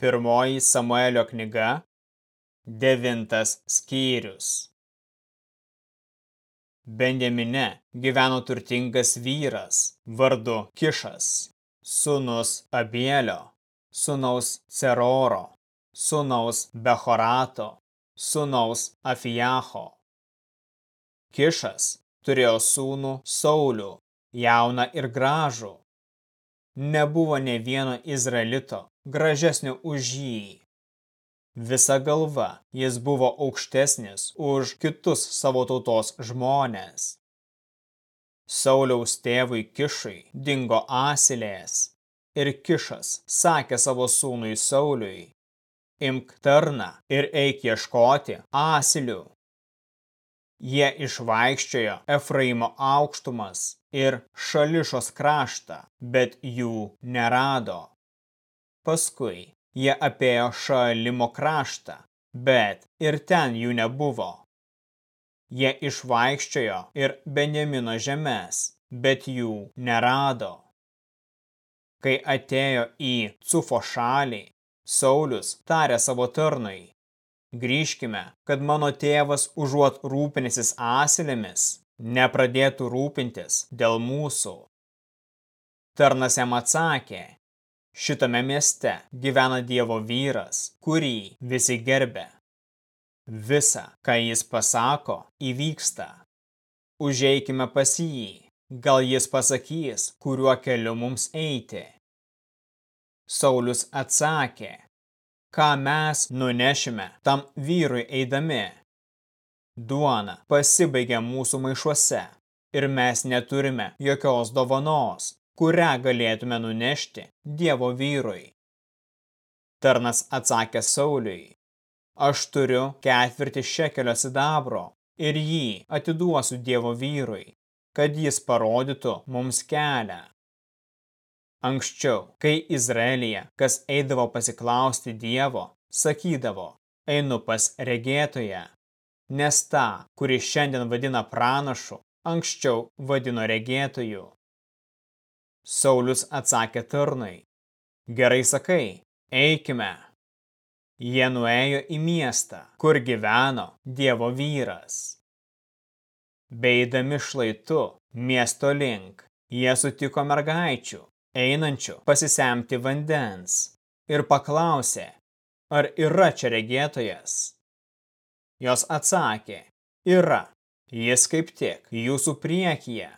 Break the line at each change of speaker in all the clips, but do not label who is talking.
Pirmoji Samuelio knyga, devintas skyrius. Benjamine gyveno turtingas vyras, vardu Kišas, sūnus Abielio, sūnaus Ceroro, sūnaus Behorato, sūnaus Afijaho. Kišas turėjo sūnų Saulių, jauną ir gražų. Nebuvo ne vieno izraelito gražesnio už jį. Visa galva jis buvo aukštesnis už kitus savo tautos žmonės. Sauliaus tėvui Kišui dingo asilės ir Kišas sakė savo sūnui Sauliui, imk tarną ir eik ieškoti asilių. Jie išvaikščiojo Efraimo aukštumas ir šališos kraštą, bet jų nerado. Paskui jie apėjo šalimo kraštą, bet ir ten jų nebuvo. Jie išvaikščiojo ir Benjamino žemės, bet jų nerado. Kai atėjo į Cufo šalį, Saulius tarė savo tarnui, grįžkime, kad mano tėvas užuot rūpinėsis asilėmis, nepradėtų rūpintis dėl mūsų. Tarnas jam atsakė, šitame mieste gyvena Dievo vyras, kurį visi gerbė. Visa, ką jis pasako, įvyksta. Užeikime pas jį, gal jis pasakys, kuriuo keliu mums eiti. Saulius atsakė, ką mes nunešime tam vyrui eidami. Duona pasibaigia mūsų maišuose ir mes neturime jokios dovanos, kurią galėtume nunešti Dievo vyrui. Tarnas atsakė Sauliui, aš turiu ketvirtį šekelio sidabro ir jį atiduosiu Dievo vyrui, kad jis parodytų mums kelią. Anksčiau, kai Izraelyje kas eidavo pasiklausti Dievo, sakydavo, einu pas regėtoje, nes tą, kurį šiandien vadina pranašu, anksčiau vadino regėtoju. Saulius atsakė tarnai, gerai sakai, eikime. Jie nuėjo į miestą, kur gyveno Dievo vyras. Beidami šlaitu miesto link, jie sutiko mergaičių, einančių pasisemti vandens ir paklausė, ar yra čia regėtojas. Jos atsakė, yra, jis kaip tik jūsų priekyje.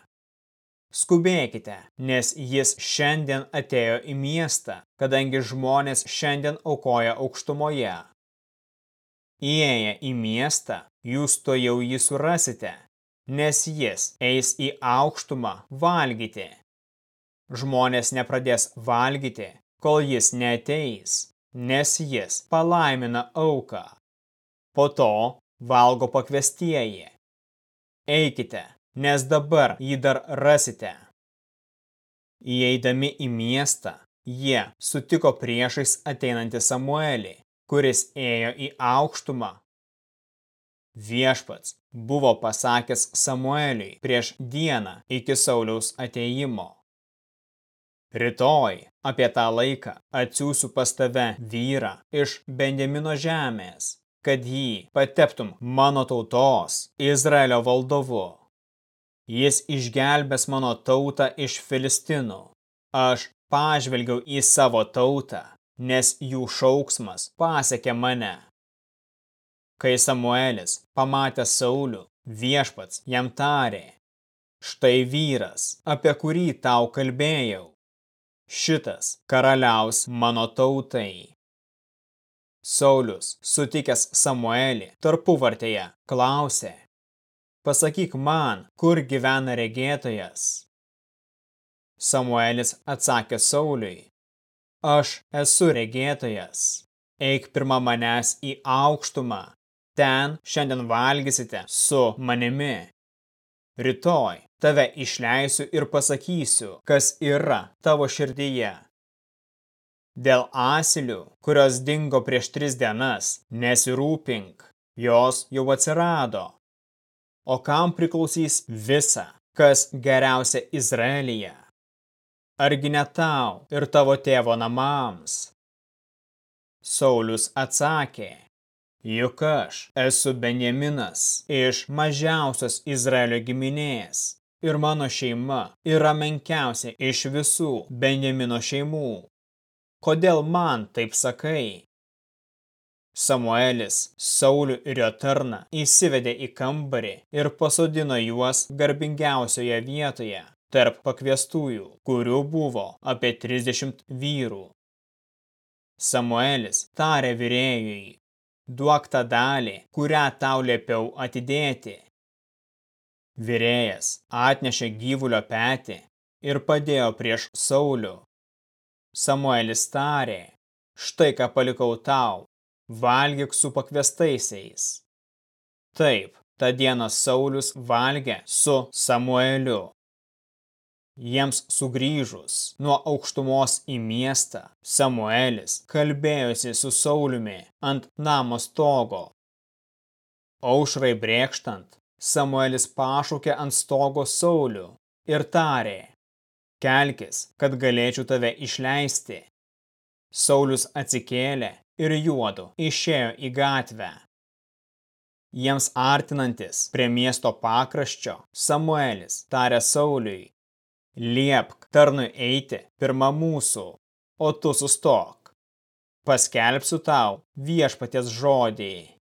Skubėkite, nes jis šiandien atėjo į miestą, kadangi žmonės šiandien aukoja aukštumoje. Įėję į miestą, jūs to jau jį surasite, nes jis eis į aukštumą valgyti žmonės nepradės valgyti, kol jis neteis, nes jis palaimina auką. Po to valgo pakvestieji. Eikite, nes dabar jį dar rasite. Įeidami į miestą, jie sutiko priešais ateinantį Samuelį, kuris ėjo į aukštumą. Viešpats buvo pasakęs Samueliui prieš dieną iki Sauliaus ateimo. Rytoj apie tą laiką atsiųsiu pas tave vyrą iš Benjamino žemės, kad jį pateptum mano tautos Izraelio valdovu. Jis išgelbės mano tautą iš Filistinų. Aš pažvelgiau į savo tautą, nes jų šauksmas pasiekė mane. Kai Samuelis pamatė Saulių, viešpats jam tarė, štai vyras, apie kurį tau kalbėjau šitas karaliaus mano tautai. Saulius, sutikęs Samuelį tarpuvartėje, klausė, pasakyk man, kur gyvena regėtojas. Samuelis atsakė Sauliui, aš esu regėtojas, eik pirma manęs į aukštumą, ten šiandien valgysite su manimi. Rytoj tave išleisiu ir pasakysiu, kas yra tavo širdyje. Dėl asilių, kurios dingo prieš tris dienas, nesirūpink, jos jau atsirado. O kam priklausys visa, kas geriausia Izraelyje? Argi ne tau ir tavo tėvo namams? Saulius atsakė, juk aš esu Benjaminas iš mažiausios Izraelio giminės ir mano šeima yra menkiausia iš visų Benjamino šeimų. Kodėl man taip sakai? Samuelis Saulių ir jo tarną įsivedė į kambarį ir pasodino juos garbingiausioje vietoje tarp pakviestųjų, kurių buvo apie 30 vyrų. Samuelis tarė vyrėjui, duok tą dalį, kurią tau liepiau atidėti. Vyrėjas atnešė gyvulio petį ir padėjo prieš Saulių. Samuelis tarė, štai ką palikau tau, valgyk su pakviestaisiais. Taip, tą dieną Saulius valgė su Samueliu. Jiems sugrįžus nuo aukštumos į miestą, Samuelis kalbėjosi su Sauliumi ant namo stogo. Aušrai brėkštant, Samuelis pašaukė ant stogo Saulių ir tarė, kelkis, kad galėčiau tave išleisti. Saulius atsikėlė ir juodu išėjo į gatvę. Jiems artinantis prie miesto pakraščio, Samuelis tarė Sauliui, Liepk tarnui eiti pirma mūsų, o tu sustok. Paskelbsiu tau viešpaties žodį.